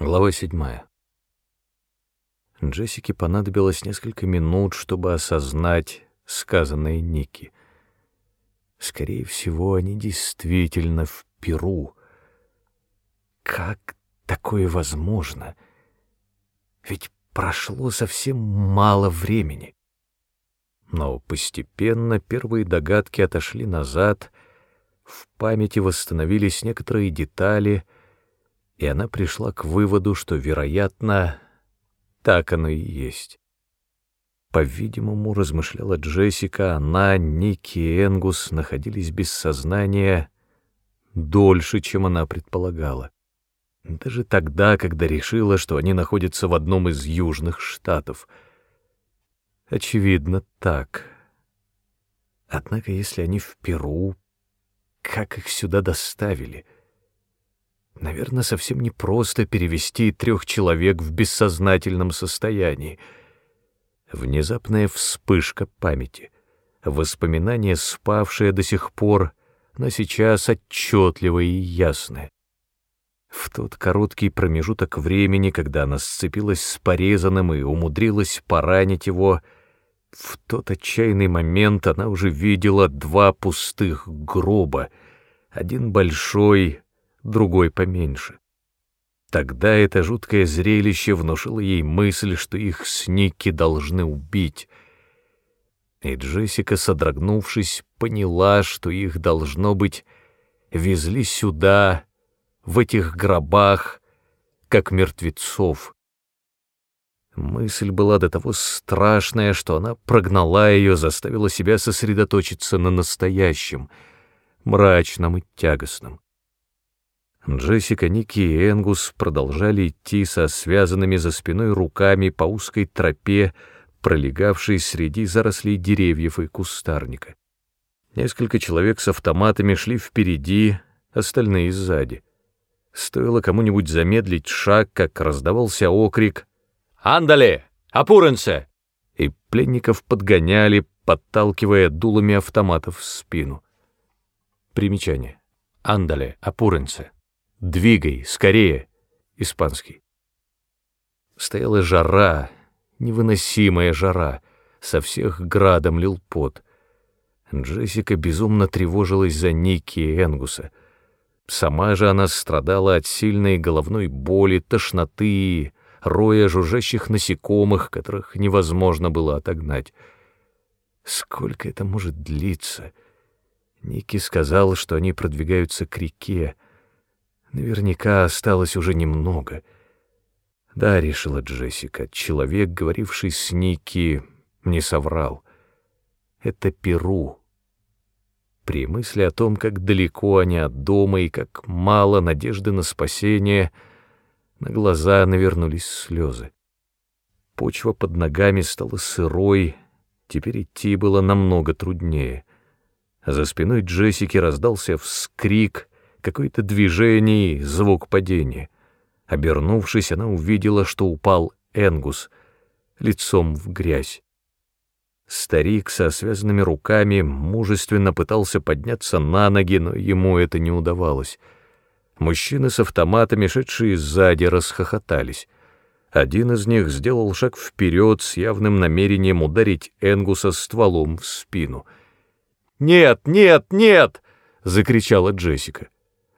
Глава седьмая. Джессике понадобилось несколько минут, чтобы осознать сказанное Ники. Скорее всего, они действительно в Перу. Как такое возможно? Ведь прошло совсем мало времени. Но постепенно первые догадки отошли назад, в памяти восстановились некоторые детали — и она пришла к выводу, что, вероятно, так оно и есть. По-видимому, размышляла Джессика, она, Ники и Энгус находились без сознания дольше, чем она предполагала. Даже тогда, когда решила, что они находятся в одном из южных штатов. Очевидно, так. Однако, если они в Перу, как их сюда доставили — Наверное, совсем непросто перевести трех человек в бессознательном состоянии. Внезапная вспышка памяти, воспоминание, спавшее до сих пор, но сейчас отчетливое и ясное. В тот короткий промежуток времени, когда она сцепилась с порезанным и умудрилась поранить его, в тот отчаянный момент она уже видела два пустых гроба, один большой, другой поменьше. Тогда это жуткое зрелище внушило ей мысль, что их с Никки должны убить. И Джессика, содрогнувшись, поняла, что их, должно быть, везли сюда, в этих гробах, как мертвецов. Мысль была до того страшная, что она прогнала ее, заставила себя сосредоточиться на настоящем, мрачном и тягостном. Джессика, Ники и Энгус продолжали идти со связанными за спиной руками по узкой тропе, пролегавшей среди зарослей деревьев и кустарника. Несколько человек с автоматами шли впереди, остальные сзади. Стоило кому-нибудь замедлить шаг, как раздавался окрик «Андале! Опуренсе!» И пленников подгоняли, подталкивая дулами автоматов в спину. Примечание. «Андале! Опуренсе!» «Двигай, скорее!» — испанский. Стояла жара, невыносимая жара, со всех градом лил пот. Джессика безумно тревожилась за Ники и Энгуса. Сама же она страдала от сильной головной боли, тошноты, роя жужжащих насекомых, которых невозможно было отогнать. Сколько это может длиться? Ники сказал, что они продвигаются к реке. Наверняка осталось уже немного. Да, решила Джессика, человек, говоривший с Ники, не соврал. Это Перу. При мысли о том, как далеко они от дома и как мало надежды на спасение, на глаза навернулись слезы. Почва под ногами стала сырой, теперь идти было намного труднее. За спиной Джессики раздался вскрик — какое-то движение и звук падения. Обернувшись, она увидела, что упал Энгус лицом в грязь. Старик со связанными руками мужественно пытался подняться на ноги, но ему это не удавалось. Мужчины с автоматами, шедшие сзади, расхохотались. Один из них сделал шаг вперед с явным намерением ударить Энгуса стволом в спину. «Нет, нет, нет!» — закричала Джессика.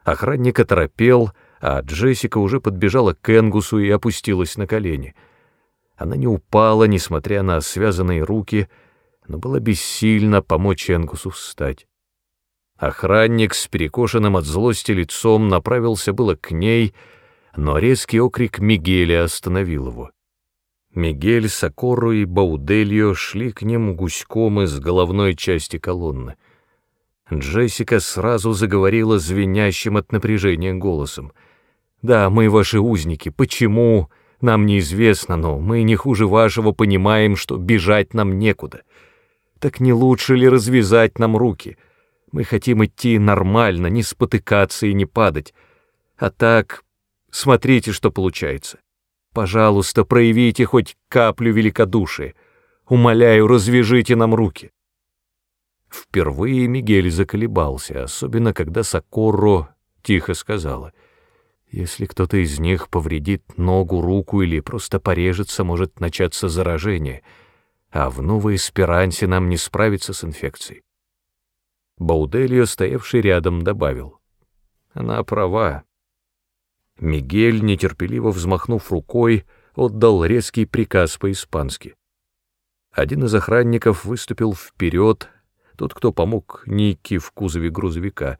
Охранник оторопел, а Джессика уже подбежала к Энгусу и опустилась на колени. Она не упала, несмотря на связанные руки, но была бессильна помочь Энгусу встать. Охранник с перекошенным от злости лицом направился было к ней, но резкий окрик Мигеля остановил его. Мигель, Сокору и Баудельо шли к ним гуськом из головной части колонны. Джессика сразу заговорила звенящим от напряжения голосом. «Да, мы ваши узники. Почему? Нам неизвестно, но мы не хуже вашего понимаем, что бежать нам некуда. Так не лучше ли развязать нам руки? Мы хотим идти нормально, не спотыкаться и не падать. А так, смотрите, что получается. Пожалуйста, проявите хоть каплю великодушия. Умоляю, развяжите нам руки». Впервые Мигель заколебался, особенно когда Сокорро тихо сказала. Если кто-то из них повредит ногу, руку или просто порежется, может начаться заражение, а в новой эсперансе нам не справиться с инфекцией. Баудельо, стоявший рядом, добавил. Она права. Мигель, нетерпеливо взмахнув рукой, отдал резкий приказ по-испански. Один из охранников выступил вперед, тот, кто помог Нике в кузове грузовика.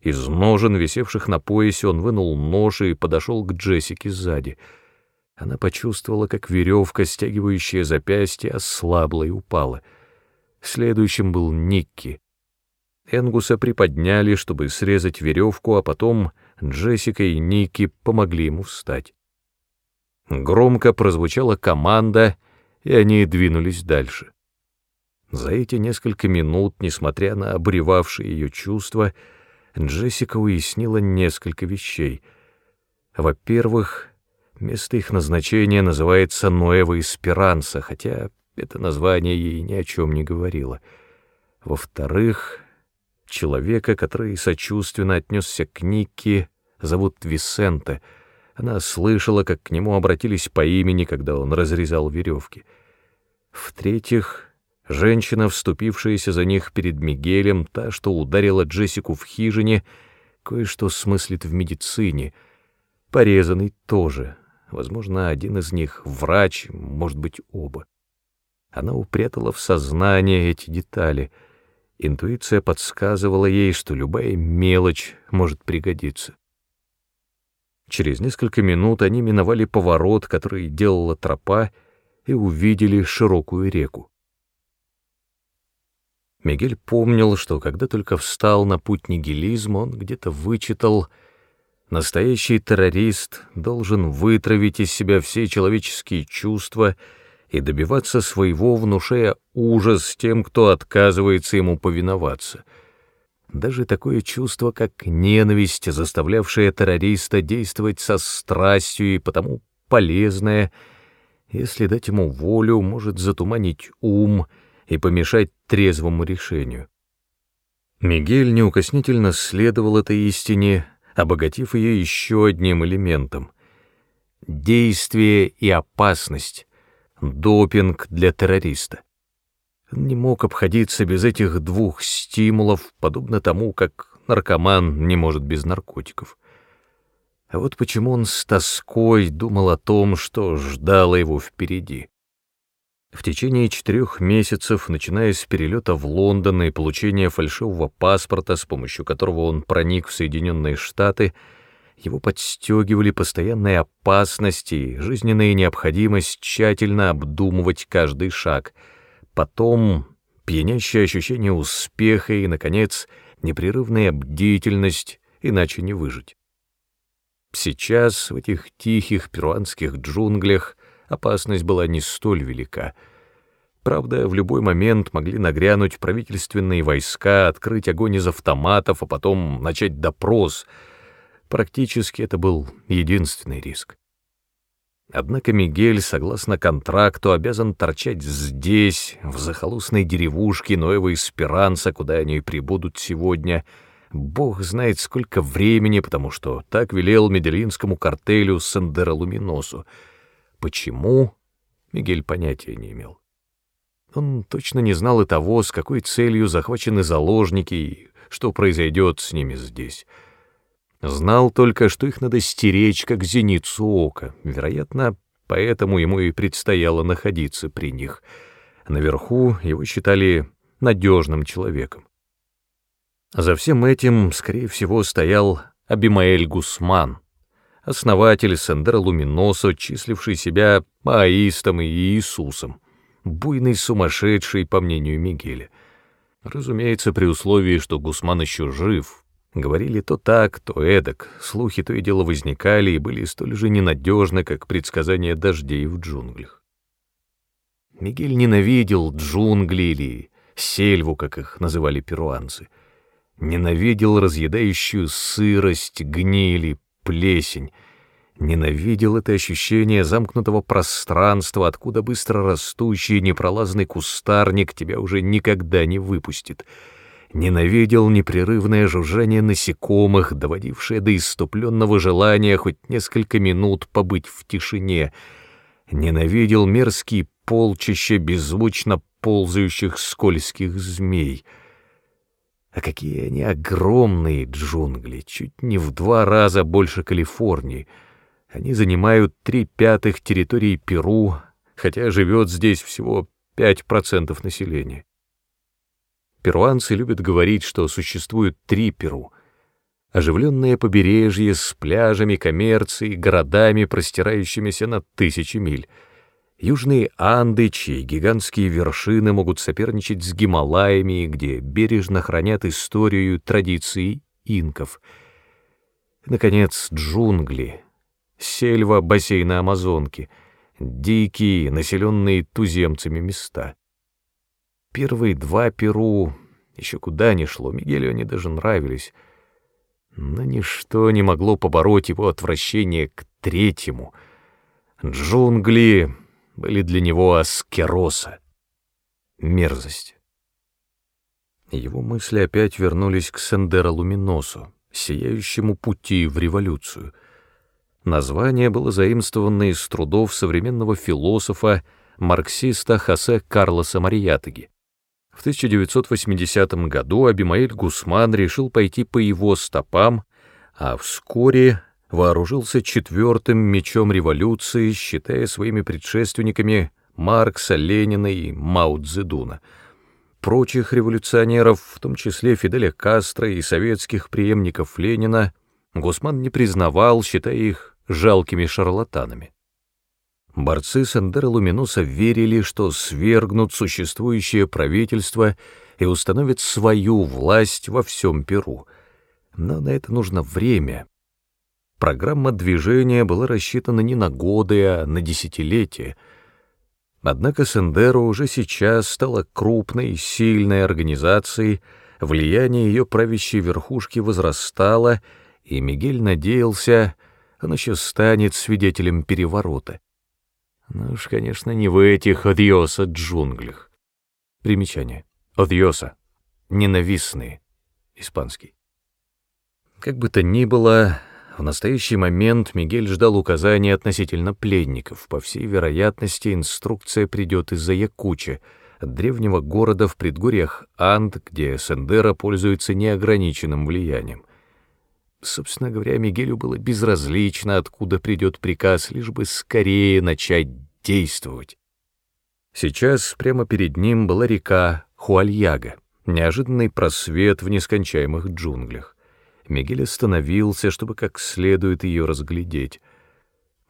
Из ножен, висевших на поясе, он вынул нож и подошел к Джессике сзади. Она почувствовала, как веревка, стягивающая запястье, ослабла и упала. Следующим был Никки. Энгуса приподняли, чтобы срезать веревку, а потом Джессика и Ники помогли ему встать. Громко прозвучала команда, и они двинулись дальше. За эти несколько минут, несмотря на обревавшие ее чувства, Джессика уяснила несколько вещей. Во-первых, место их назначения называется Ноева Эсперанса, хотя это название ей ни о чем не говорило. Во-вторых, человека, который сочувственно отнесся к Никке, зовут Висенте. Она слышала, как к нему обратились по имени, когда он разрезал веревки. В-третьих, женщина, вступившаяся за них перед Мигелем, та, что ударила Джессику в хижине, кое-что смыслит в медицине. Порезанный тоже. Возможно, один из них — врач, может быть, оба. Она упрятала в сознание эти детали — Интуиция подсказывала ей, что любая мелочь может пригодиться. Через несколько минут они миновали поворот, который делала тропа, и увидели широкую реку. Мигель помнил, что когда только встал на путь нигилизма, он где-то вычитал «Настоящий террорист должен вытравить из себя все человеческие чувства и добиваться своего, внушая ужас тем, кто отказывается ему повиноваться. Даже такое чувство, как ненависть, заставлявшая террориста действовать со страстью и потому полезное, если дать ему волю, может затуманить ум и помешать трезвому решению. Мигель неукоснительно следовал этой истине, обогатив ее еще одним элементом — действие и опасность, допинг для террориста. Он не мог обходиться без этих двух стимулов, подобно тому, как наркоман не может без наркотиков. А вот почему он с тоской думал о том, что ждало его впереди. В течение четырех месяцев, начиная с перелета в Лондон и получения фальшивого паспорта, с помощью которого он проник в Соединенные Штаты, его подстегивали постоянные опасности и жизненная необходимость тщательно обдумывать каждый шаг. Потом пьянящее ощущение успеха и, наконец, непрерывная бдительность, иначе не выжить. Сейчас, в этих тихих перуанских джунглях, опасность была не столь велика. Правда, в любой момент могли нагрянуть правительственные войска, открыть огонь из автоматов, а потом начать допрос — Практически это был единственный риск. Однако Мигель, согласно контракту, обязан торчать здесь, в захолустной деревушке Ноева Эсперанца, куда они прибудут сегодня. Бог знает, сколько времени, потому что так велел медельинскому картелю Сандера Луминосу. Почему? Мигель понятия не имел. Он точно не знал и того, с какой целью захвачены заложники и что произойдет с ними здесь. Знал только, что их надо стеречь, как зеницу ока. Вероятно, поэтому ему и предстояло находиться при них. Наверху его считали надежным человеком. За всем этим, скорее всего, стоял Абимаэль Гусман, основатель Сендера Луминосо, числивший себя Маоистом и Иисусом, буйный сумасшедший, по мнению Мигеля. Разумеется, при условии, что Гусман еще жив, Говорили то так, то эдак, слухи то и дело возникали и были столь же ненадежны, как предсказания дождей в джунглях. Мигель ненавидел джунгли или сельву, как их называли перуанцы. Ненавидел разъедающую сырость, гнили, плесень. Ненавидел это ощущение замкнутого пространства, откуда быстро растущий непролазный кустарник тебя уже никогда не выпустит — ненавидел непрерывное жужжание насекомых, доводившее до иступленного желания хоть несколько минут побыть в тишине, ненавидел мерзкие полчища беззвучно ползающих скользких змей. А какие они огромные джунгли, чуть не в два раза больше Калифорнии. Они занимают три пятых территории Перу, хотя живет здесь всего 5% населения. Перуанцы любят говорить, что существует три Перу. Оживленное побережье с пляжами, коммерцией, городами, простирающимися на тысячи миль. Южные Анды, чьи гигантские вершины могут соперничать с Гималаями, где бережно хранят историю традиции инков. Наконец, джунгли, сельва бассейна Амазонки, дикие, населенные туземцами места. Первые два Перу еще куда ни шло, Мигелю они даже нравились. Но ничто не могло побороть его отвращение к третьему. Джунгли были для него аскероса. Мерзость. Его мысли опять вернулись к Сендера Луминосу, сияющему пути в революцию. Название было заимствовано из трудов современного философа, марксиста Хосе Карлоса Марьятеги. В 1980 году Абимаэль Гусман решил пойти по его стопам, а вскоре вооружился четвертым мечом революции, считая своими предшественниками Маркса, Ленина и Мао Цзэдуна. Прочих революционеров, в том числе Фиделя Кастро и советских преемников Ленина, Гусман не признавал, считая их жалкими шарлатанами. Борцы Сандера Луминоса верили, что свергнут существующее правительство и установят свою власть во всем Перу. Но на это нужно время. Программа движения была рассчитана не на годы, а на десятилетия. Однако Сендеро уже сейчас стала крупной, сильной организацией, влияние ее правящей верхушки возрастало, и Мигель надеялся, он еще станет свидетелем переворота. Ну уж, конечно, не в этих одьоса джунглях. Примечание. Одьоса. Ненавистные. Испанский. Как бы то ни было, в настоящий момент Мигель ждал указаний относительно пленников. По всей вероятности, инструкция придет из-за Якуча, от древнего города в предгорьях Анд, где Сендера пользуется неограниченным влиянием. Собственно говоря, Мигелю было безразлично, откуда придет приказ, лишь бы скорее начать действовать. Сейчас прямо перед ним была река Хуальяга, неожиданный просвет в нескончаемых джунглях. Мигель остановился, чтобы как следует ее разглядеть.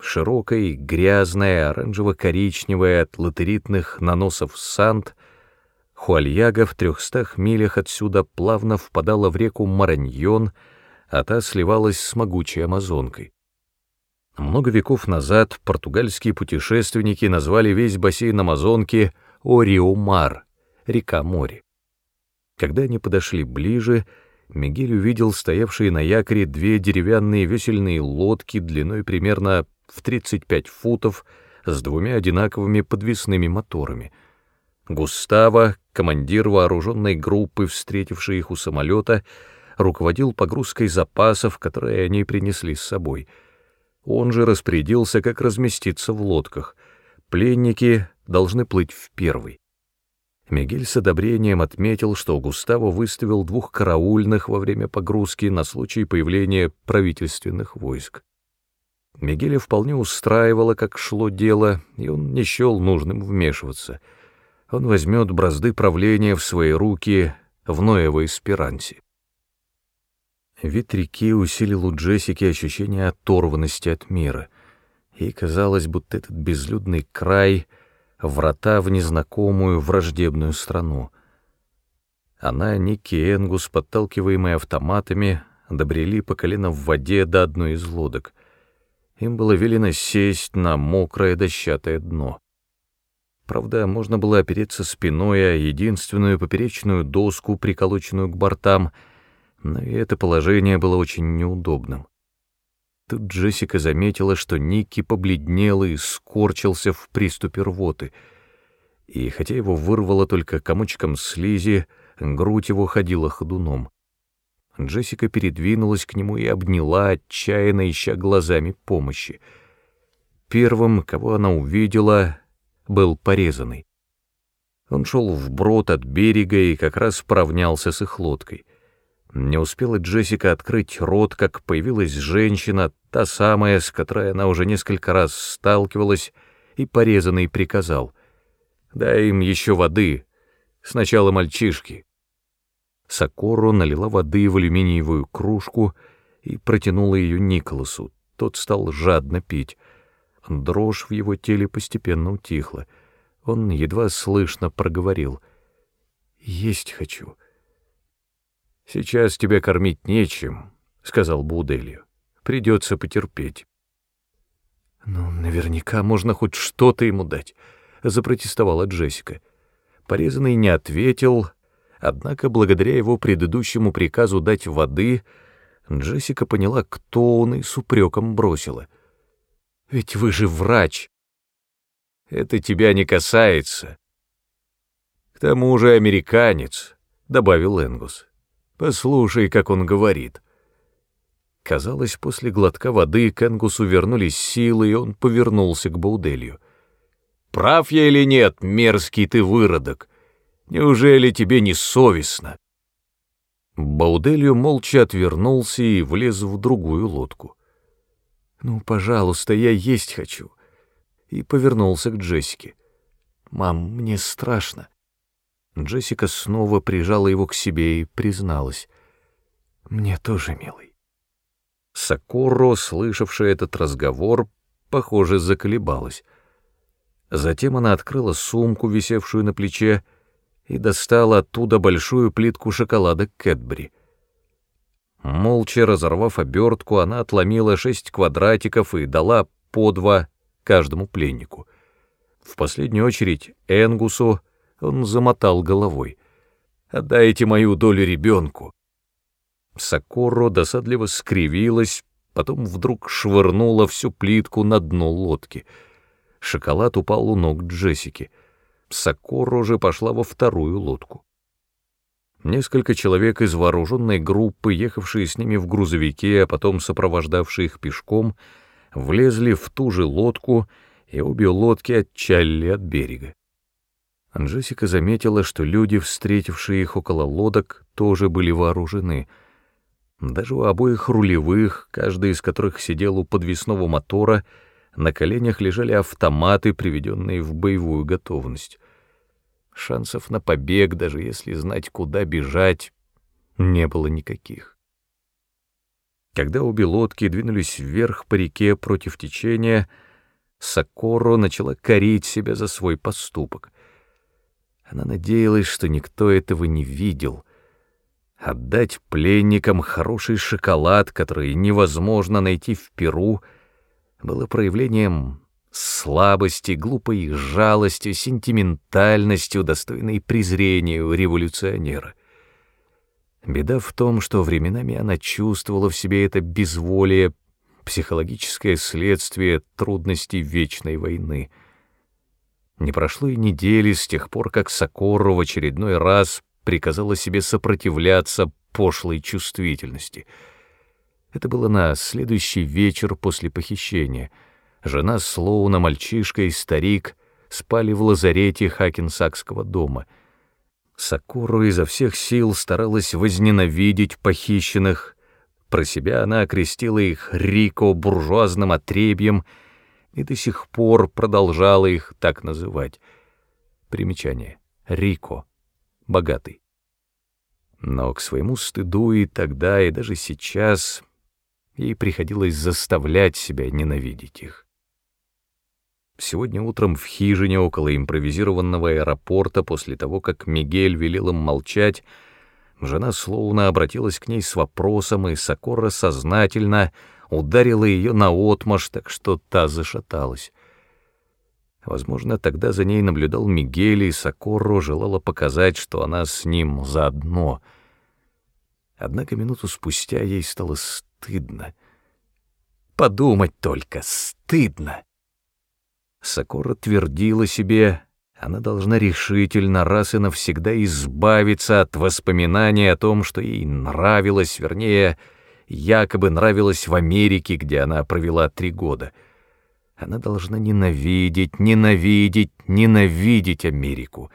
Широкая, грязная, оранжево-коричневая от латеритных наносов санд, Хуальяга в трехстах милях отсюда плавно впадала в реку Мараньон — а та сливалась с могучей амазонкой. Много веков назад португальские путешественники назвали весь бассейн Амазонки Ориомар, река-море. Когда они подошли ближе, Мигель увидел стоявшие на якоре две деревянные весельные лодки длиной примерно в 35 футов с двумя одинаковыми подвесными моторами. Густаво, командир вооруженной группы, встретивший их у самолета, руководил погрузкой запасов, которые они принесли с собой. Он же распорядился, как разместиться в лодках. Пленники должны плыть в первый. Мигель с одобрением отметил, что Густаво выставил двух караульных во время погрузки на случай появления правительственных войск. Мигеля вполне устраивало, как шло дело, и он не счел нужным вмешиваться. Он возьмет бразды правления в свои руки в Ноевой Эсперансе. Вид реки усилил у Джессики ощущение оторванности от мира, и казалось, будто этот безлюдный край — врата в незнакомую враждебную страну. Она, Ники и Энгус, подталкиваемые автоматами, добрели по колено в воде до одной из лодок. Им было велено сесть на мокрое дощатое дно. Правда, можно было опереться спиной о единственную поперечную доску, приколоченную к бортам — но и это положение было очень неудобным. Тут Джессика заметила, что Никки побледнел и скорчился в приступе рвоты, и хотя его вырвало только комочком слизи, грудь его ходила ходуном. Джессика передвинулась к нему и обняла, отчаянно ища глазами помощи. Первым, кого она увидела, был порезанный. Он шел вброд от берега и как раз поравнялся с их лодкой. Не успела Джессика открыть рот, как появилась женщина, та самая, с которой она уже несколько раз сталкивалась, и порезанный приказал. «Дай им еще воды. Сначала мальчишки». Сокору налила воды в алюминиевую кружку и протянула ее Николасу. Тот стал жадно пить. Дрожь в его теле постепенно утихла. Он едва слышно проговорил. «Есть хочу». «Сейчас тебя кормить нечем», — сказал Буделью. «Придется потерпеть». «Ну, наверняка можно хоть что-то ему дать», — запротестовала Джессика. Порезанный не ответил, однако благодаря его предыдущему приказу дать воды, Джессика поняла, кто он, и с упреком бросила. «Ведь вы же врач!» «Это тебя не касается». «К тому же американец», — добавил Энгус. Послушай, как он говорит. Казалось, после глотка воды к Энгусу вернулись силы, и он повернулся к Бауделью. «Прав я или нет, мерзкий ты выродок? Неужели тебе не совестно?» Бауделью молча отвернулся и влез в другую лодку. «Ну, пожалуйста, я есть хочу». И повернулся к Джессике. «Мам, мне страшно». Джессика снова прижала его к себе и призналась. «Мне тоже, милый». Сакуро, слышавшая этот разговор, похоже, заколебалась. Затем она открыла сумку, висевшую на плече, и достала оттуда большую плитку шоколада Кэтбери. Молча разорвав обертку, она отломила шесть квадратиков и дала по два каждому пленнику. В последнюю очередь Энгусу — он замотал головой. «Отдайте мою долю ребенку». Сокоро досадливо скривилась, потом вдруг швырнула всю плитку на дно лодки. Шоколад упал у ног Джессики. Сокоро же пошла во вторую лодку. Несколько человек из вооруженной группы, ехавшие с ними в грузовике, а потом сопровождавшие их пешком, влезли в ту же лодку, и обе лодки отчалили от берега. Анжесика заметила, что люди, встретившие их около лодок, тоже были вооружены. Даже у обоих рулевых, каждый из которых сидел у подвесного мотора, на коленях лежали автоматы, приведенные в боевую готовность. Шансов на побег, даже если знать, куда бежать, не было никаких. Когда обе лодки двинулись вверх по реке против течения, Сокоро начала корить себя за свой поступок. Она надеялась, что никто этого не видел. Отдать пленникам хороший шоколад, который невозможно найти в Перу, было проявлением слабости, глупой жалостью, сентиментальностью, достойной презрения у революционера. Беда в том, что временами она чувствовала в себе это безволие, психологическое следствие трудностей вечной войны — не прошло и недели с тех пор, как Сокору в очередной раз приказала себе сопротивляться пошлой чувствительности. Это было на следующий вечер после похищения. Жена Слоуна, мальчишка и старик спали в лазарете Хакенсакского дома. Сокору изо всех сил старалась возненавидеть похищенных. Про себя она окрестила их Рико буржуазным отребьем — и до сих пор продолжала их так называть. Примечание. Рико. Богатый. Но к своему стыду и тогда, и даже сейчас ей приходилось заставлять себя ненавидеть их. Сегодня утром в хижине около импровизированного аэропорта, после того, как Мигель велел им молчать, жена словно обратилась к ней с вопросом, и Сокора сознательно — ударила ее наотмашь, так что та зашаталась. Возможно, тогда за ней наблюдал Мигель, и Сокорро желала показать, что она с ним заодно. Однако минуту спустя ей стало стыдно. Подумать только, стыдно. Сокора твердила себе, Она должна решительно раз и навсегда избавиться от воспоминаний о том, что ей нравилось, вернее, якобы нравилось в Америке, где она провела три года. Она должна ненавидеть, ненавидеть, ненавидеть Америку.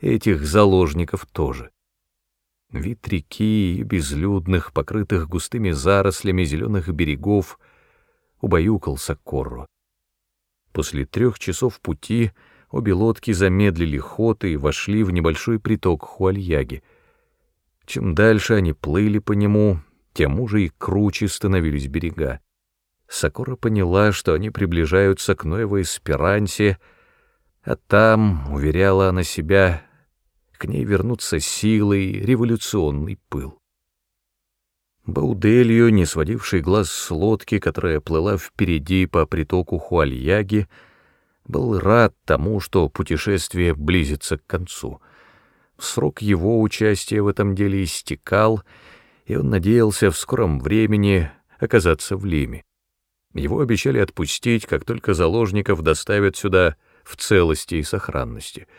Этих заложников тоже. Вид реки безлюдных, покрытых густыми зарослями зеленых берегов убаюкал Сокорро. После трех часов пути обе лодки замедлили ход и вошли в небольшой приток Хуальяги. Чем дальше они плыли по нему, тем уже и круче становились берега. Сокора поняла, что они приближаются к Ноевой Эсперансе, а там, уверяла она себя, к ней вернутся силы и революционный пыл. Бауделью, не сводивший глаз с лодки, которая плыла впереди по притоку Хуальяги, был рад тому, что путешествие близится к концу. Срок его участия в этом деле истекал, и он надеялся в скором времени оказаться в Лиме. Его обещали отпустить, как только заложников доставят сюда в целости и сохранности —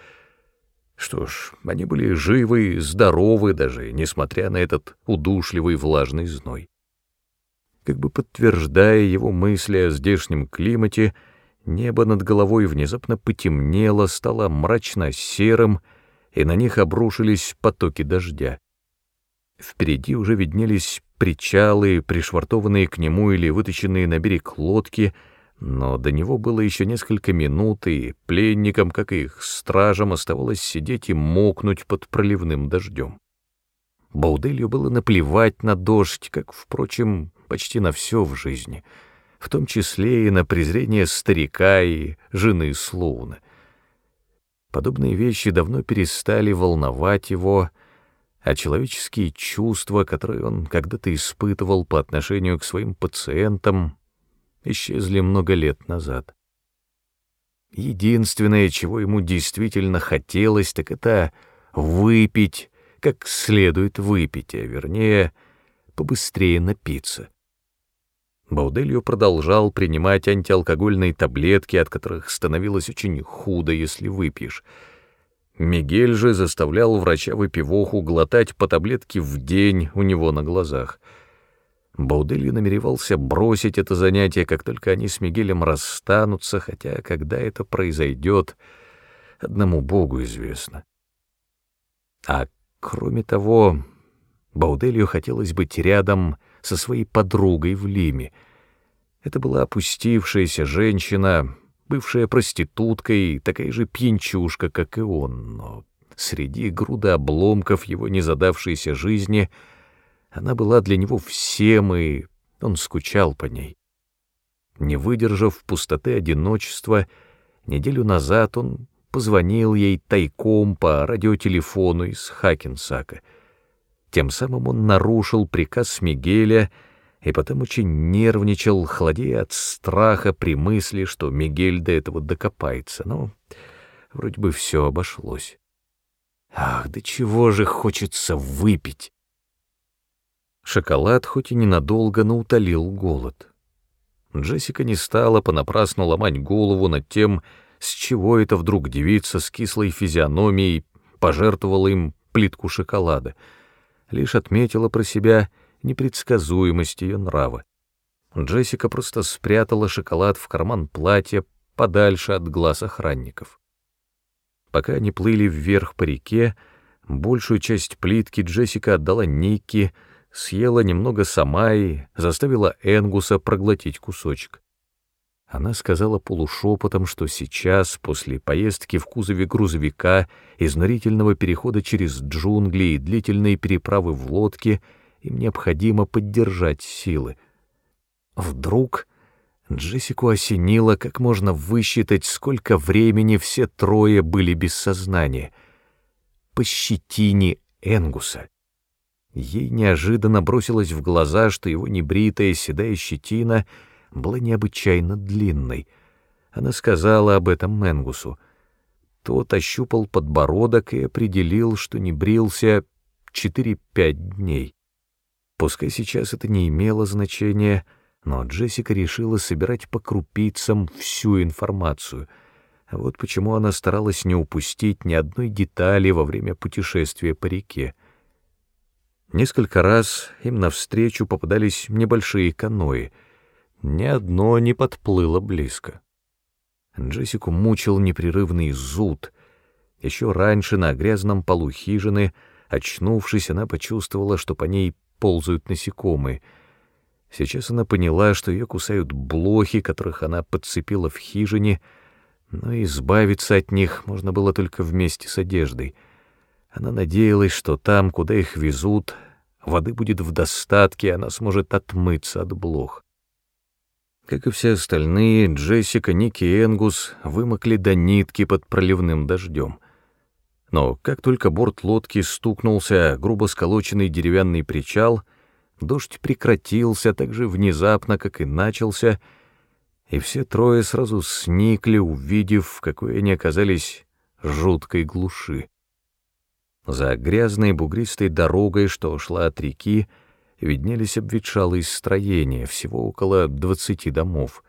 что ж, они были живы и здоровы даже, несмотря на этот удушливый влажный зной. Как бы подтверждая его мысли о здешнем климате, небо над головой внезапно потемнело, стало мрачно-серым, и на них обрушились потоки дождя. Впереди уже виднелись причалы, пришвартованные к нему или вытащенные на берег лодки — но до него было еще несколько минут, и пленникам, как и их стражам, оставалось сидеть и мокнуть под проливным дождем. Бауделью было наплевать на дождь, как, впрочем, почти на все в жизни, в том числе и на презрение старика и жены Слоуна. Подобные вещи давно перестали волновать его, а человеческие чувства, которые он когда-то испытывал по отношению к своим пациентам, исчезли много лет назад. Единственное, чего ему действительно хотелось, так это выпить, как следует выпить, а вернее, побыстрее напиться. Бауделью продолжал принимать антиалкогольные таблетки, от которых становилось очень худо, если выпьешь. Мигель же заставлял врача-выпивоху глотать по таблетке в день у него на глазах — Бауделью намеревался бросить это занятие, как только они с Мигелем расстанутся, хотя когда это произойдет, одному Богу известно. А кроме того, Бауделью хотелось быть рядом со своей подругой в Лиме. Это была опустившаяся женщина, бывшая проститутка и такая же пьянчушка, как и он, но среди груда обломков его незадавшейся жизни — она была для него всем, и он скучал по ней. Не выдержав пустоты одиночества, неделю назад он позвонил ей тайком по радиотелефону из Хакенсака. Тем самым он нарушил приказ Мигеля и потом очень нервничал, холодея от страха при мысли, что Мигель до этого докопается. Но вроде бы все обошлось. Ах, да чего же хочется выпить! Шоколад хоть и ненадолго, но утолил голод. Джессика не стала понапрасну ломать голову над тем, с чего это вдруг девица с кислой физиономией пожертвовала им плитку шоколада, лишь отметила про себя непредсказуемость ее нрава. Джессика просто спрятала шоколад в карман платья подальше от глаз охранников. Пока они плыли вверх по реке, большую часть плитки Джессика отдала Никки, съела немного сама и заставила Энгуса проглотить кусочек. Она сказала полушепотом, что сейчас, после поездки в кузове грузовика, изнурительного перехода через джунгли и длительной переправы в лодке, им необходимо поддержать силы. Вдруг Джессику осенило, как можно высчитать, сколько времени все трое были без сознания. По щетине Энгуса. Ей неожиданно бросилось в глаза, что его небритая седая щетина была необычайно длинной. Она сказала об этом Менгусу. Тот ощупал подбородок и определил, что не брился четыре-пять дней. Пускай сейчас это не имело значения, но Джессика решила собирать по крупицам всю информацию. Вот почему она старалась не упустить ни одной детали во время путешествия по реке. Несколько раз им навстречу попадались небольшие каноэ. Ни одно не подплыло близко. Джессику мучил непрерывный зуд. Еще раньше на грязном полу хижины, очнувшись, она почувствовала, что по ней ползают насекомые. Сейчас она поняла, что ее кусают блохи, которых она подцепила в хижине, но избавиться от них можно было только вместе с одеждой — она надеялась, что там, куда их везут, воды будет в достатке, и она сможет отмыться от блох. Как и все остальные, Джессика, Ники и Энгус вымокли до нитки под проливным дождем. Но как только борт лодки стукнулся грубо сколоченный деревянный причал, дождь прекратился так же внезапно, как и начался, и все трое сразу сникли, увидев, в какой они оказались жуткой глуши. За грязной бугристой дорогой, что шла от реки, виднелись обветшалые строения, всего около двадцати домов.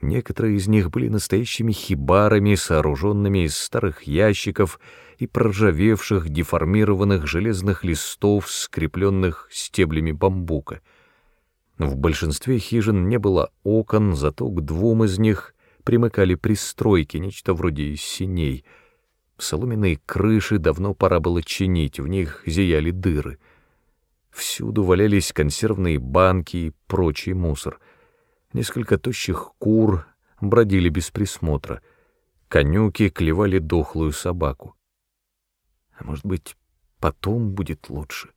Некоторые из них были настоящими хибарами, сооруженными из старых ящиков и проржавевших, деформированных железных листов, скрепленных стеблями бамбука. В большинстве хижин не было окон, зато к двум из них примыкали пристройки, нечто вроде синей — Соломенные крыши давно пора было чинить, в них зияли дыры. Всюду валялись консервные банки и прочий мусор. Несколько тощих кур бродили без присмотра. Конюки клевали дохлую собаку. А может быть, потом будет лучше?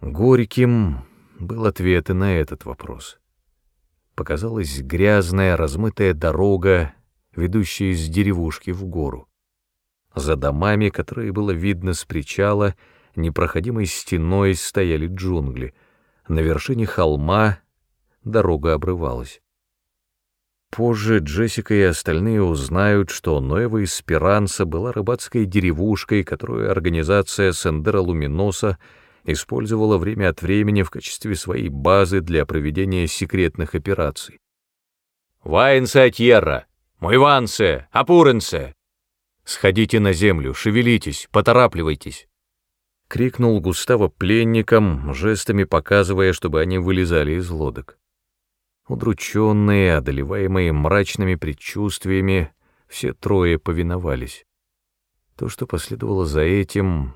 Горьким был ответ и на этот вопрос. Показалась грязная, размытая дорога, ведущая из деревушки в гору. За домами, которые было видно с причала, непроходимой стеной стояли джунгли. На вершине холма дорога обрывалась. Позже Джессика и остальные узнают, что Ноева Эсперанса была рыбацкой деревушкой, которую организация Сендера Луминоса использовала время от времени в качестве своей базы для проведения секретных операций. «Ваенсе Атьерра! Муйвансе! Апуренсе!» «Сходите на землю, шевелитесь, поторапливайтесь!» — крикнул Густаво пленникам, жестами показывая, чтобы они вылезали из лодок. Удрученные, одолеваемые мрачными предчувствиями, все трое повиновались. То, что последовало за этим,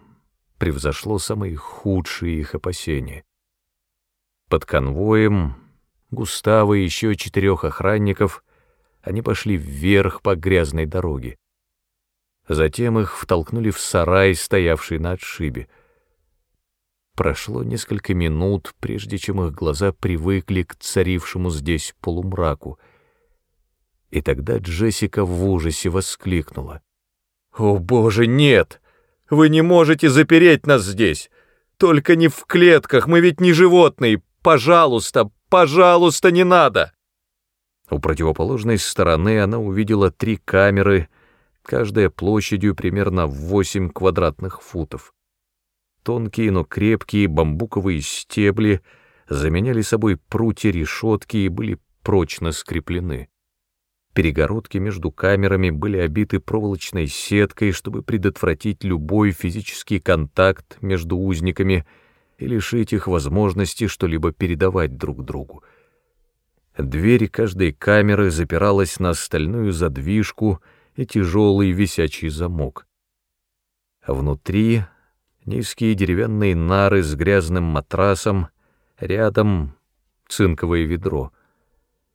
превзошло самые худшие их опасения. Под конвоем Густаво и еще четырех охранников они пошли вверх по грязной дороге. Затем их втолкнули в сарай, стоявший на отшибе. Прошло несколько минут, прежде чем их глаза привыкли к царившему здесь полумраку. И тогда Джессика в ужасе воскликнула. «О, Боже, нет! Вы не можете запереть нас здесь! Только не в клетках, мы ведь не животные! Пожалуйста, пожалуйста, не надо!» У противоположной стороны она увидела три камеры — каждая площадью примерно в 8 квадратных футов. Тонкие, но крепкие бамбуковые стебли заменяли собой прутья решетки и были прочно скреплены. Перегородки между камерами были обиты проволочной сеткой, чтобы предотвратить любой физический контакт между узниками и лишить их возможности что-либо передавать друг другу. Дверь каждой камеры запиралась на стальную задвижку — и тяжелый висячий замок. Внутри низкие деревянные нары с грязным матрасом, рядом цинковое ведро.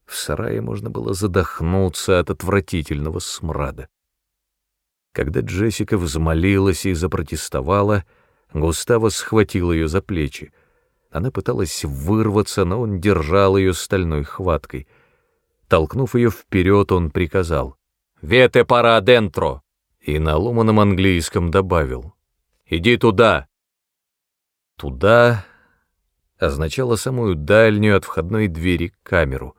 В сарае можно было задохнуться от отвратительного смрада. Когда Джессика взмолилась и запротестовала, Густаво схватил ее за плечи. Она пыталась вырваться, но он держал ее стальной хваткой. Толкнув ее вперед, он приказал. «Вете пара дентро!» И на ломаном английском добавил. «Иди туда!» «Туда» означало самую дальнюю от входной двери камеру.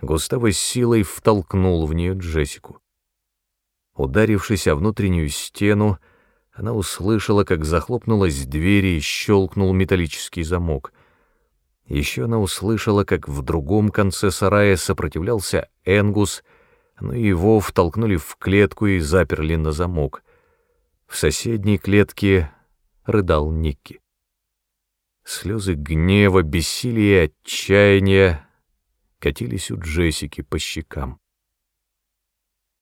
Густаво силой втолкнул в нее Джессику. Ударившись о внутреннюю стену, она услышала, как захлопнулась дверь и щелкнул металлический замок. Еще она услышала, как в другом конце сарая сопротивлялся Энгус — но его втолкнули в клетку и заперли на замок. В соседней клетке рыдал Никки. Слезы гнева, бессилия и отчаяния катились у Джессики по щекам.